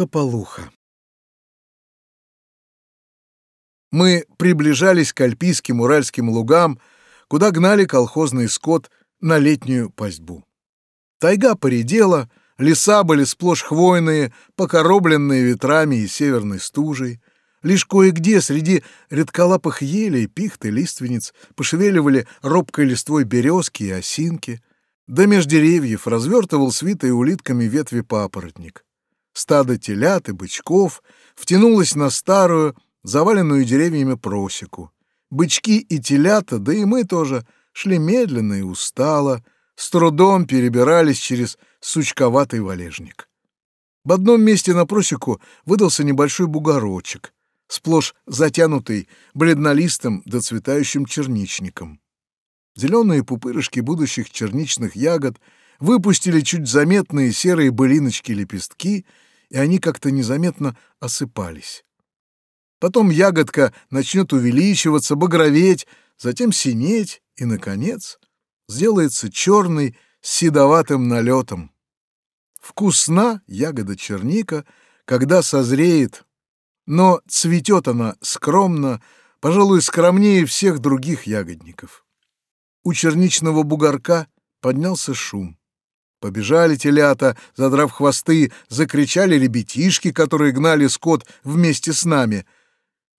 Кополуха. Мы приближались к альпийским уральским лугам, куда гнали колхозный скот на летнюю пастьбу. Тайга поредела, леса были сплошь хвойные, покоробленные ветрами и северной стужей. Лишь кое-где среди редколапых елей, пихт и лиственниц пошевеливали робкой листвой березки и осинки, да меж деревьев развертывал свитой улитками ветви папоротник. Стадо телят и бычков втянулось на старую, заваленную деревьями просеку. Бычки и телята, да и мы тоже, шли медленно и устало, с трудом перебирались через сучковатый валежник. В одном месте на просеку выдался небольшой бугорочек, сплошь затянутый бледнолистым доцветающим черничником. Зеленые пупырышки будущих черничных ягод выпустили чуть заметные серые былиночки-лепестки, и они как-то незаметно осыпались. Потом ягодка начнет увеличиваться, багроветь, затем синеть и, наконец, сделается черный с седоватым налетом. Вкусна ягода черника, когда созреет, но цветет она скромно, пожалуй, скромнее всех других ягодников. У черничного бугорка поднялся шум. Побежали телята, задрав хвосты, закричали ребятишки, которые гнали скот вместе с нами.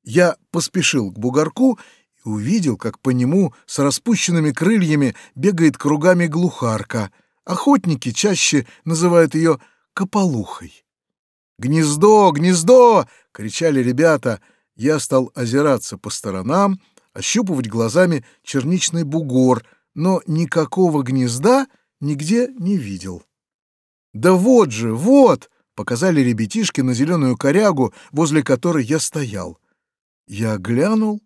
Я поспешил к бугорку и увидел, как по нему с распущенными крыльями бегает кругами глухарка. Охотники чаще называют ее кополухой. «Гнездо! Гнездо!» — кричали ребята. Я стал озираться по сторонам, ощупывать глазами черничный бугор, но никакого гнезда нигде не видел. «Да вот же, вот!» — показали ребятишки на зеленую корягу, возле которой я стоял. Я глянул,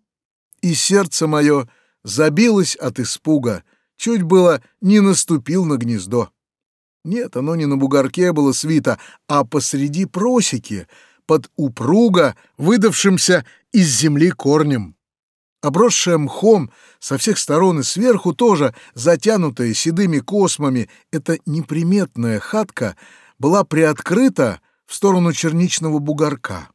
и сердце мое забилось от испуга, чуть было не наступил на гнездо. Нет, оно не на бугорке было свито, а посреди просеки, под упруго выдавшимся из земли корнем обросшая мхом со всех сторон и сверху тоже, затянутая седыми космами, эта неприметная хатка была приоткрыта в сторону черничного бугорка.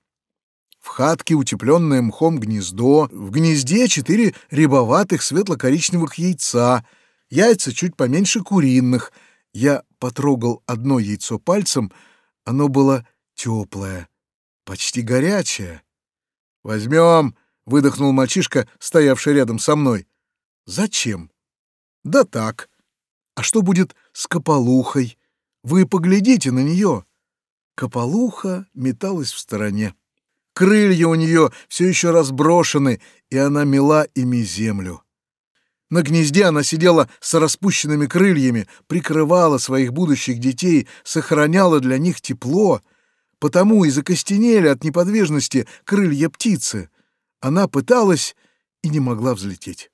В хатке утепленное мхом гнездо, в гнезде четыре рябоватых светло-коричневых яйца, яйца чуть поменьше куриных. Я потрогал одно яйцо пальцем, оно было теплое, почти горячее. «Возьмем — выдохнул мальчишка, стоявший рядом со мной. «Зачем?» «Да так. А что будет с Кополухой? Вы поглядите на нее». Кополуха металась в стороне. Крылья у нее все еще разброшены, и она мела ими землю. На гнезде она сидела с распущенными крыльями, прикрывала своих будущих детей, сохраняла для них тепло, потому и закостенели от неподвижности крылья птицы — она пыталась и не могла взлететь.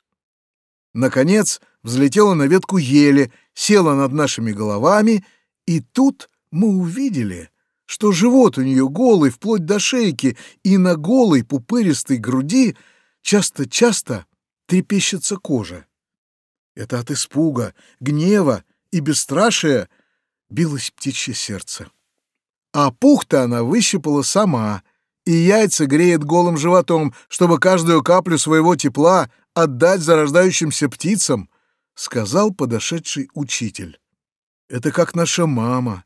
Наконец взлетела на ветку ели, села над нашими головами, и тут мы увидели, что живот у нее голый вплоть до шейки, и на голой пупыристой груди часто-часто трепещется кожа. Это от испуга, гнева и бесстрашия билось птичье сердце. А пух-то она выщипала сама — и яйца греет голым животом, чтобы каждую каплю своего тепла отдать зарождающимся птицам, — сказал подошедший учитель. Это как наша мама.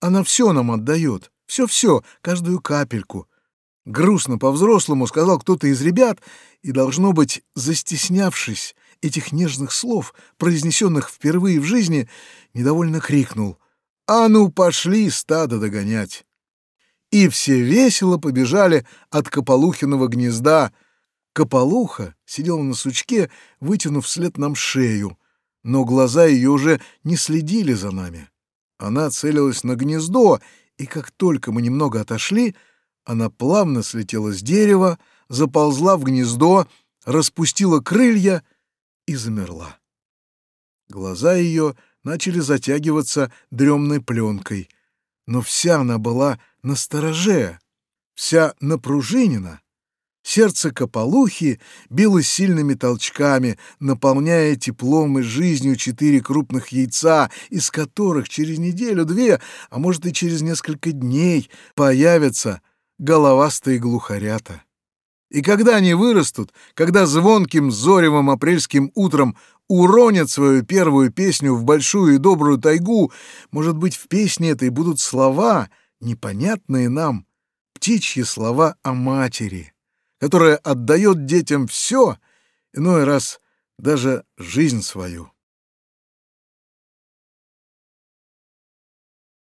Она все нам отдает, все-все, каждую капельку. Грустно по-взрослому сказал кто-то из ребят, и, должно быть, застеснявшись этих нежных слов, произнесенных впервые в жизни, недовольно крикнул «А ну, пошли стадо догонять!» И все весело побежали от Кополухиного гнезда. Кополуха сидела на сучке, вытянув вслед нам шею, но глаза ее уже не следили за нами. Она целилась на гнездо, и как только мы немного отошли, она плавно слетела с дерева, заползла в гнездо, распустила крылья и замерла. Глаза ее начали затягиваться дремной пленкой, но вся она была на стороже, вся напружинена, Сердце Кополухи билось сильными толчками, наполняя теплом и жизнью четыре крупных яйца, из которых через неделю-две, а может и через несколько дней, появятся головастые глухарята. И когда они вырастут, когда звонким зоревым апрельским утром уронят свою первую песню в большую и добрую тайгу, может быть, в песне этой будут слова, непонятные нам, птичьи слова о матери которая отдает детям все, иной раз даже жизнь свою.